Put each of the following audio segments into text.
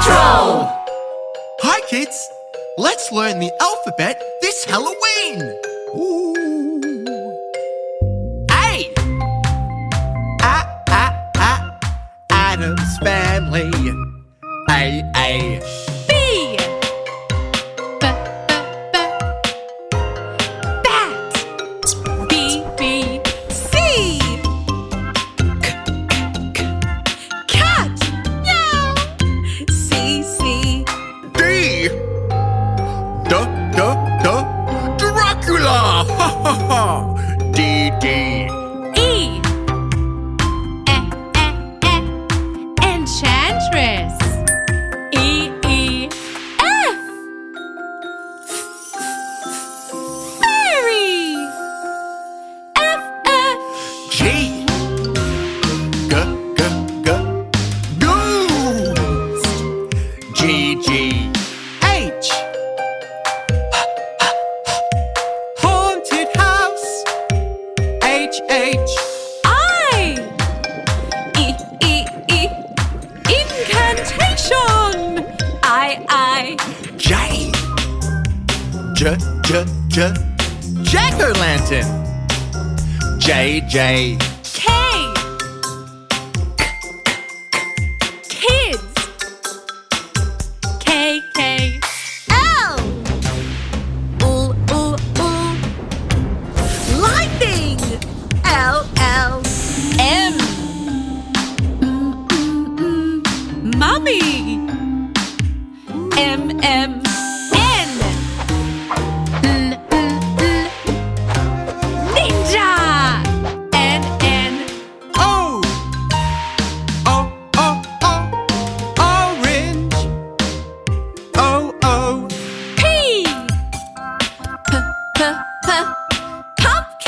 Patrol! Hi, kids! Let's learn the alphabet this Halloween! Ooh. A! A, A, A, Addams family. A, A. Game. J. J. J. J. J. Jack O'Lantern. J. J. K. Kids. K. K.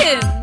Listen.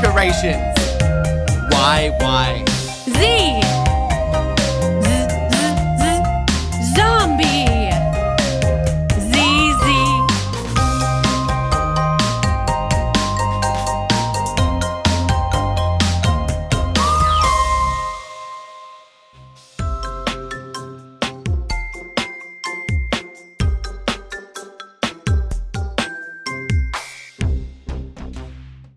decorations. Y, Y. Z. Z, Z, Z. Zombie.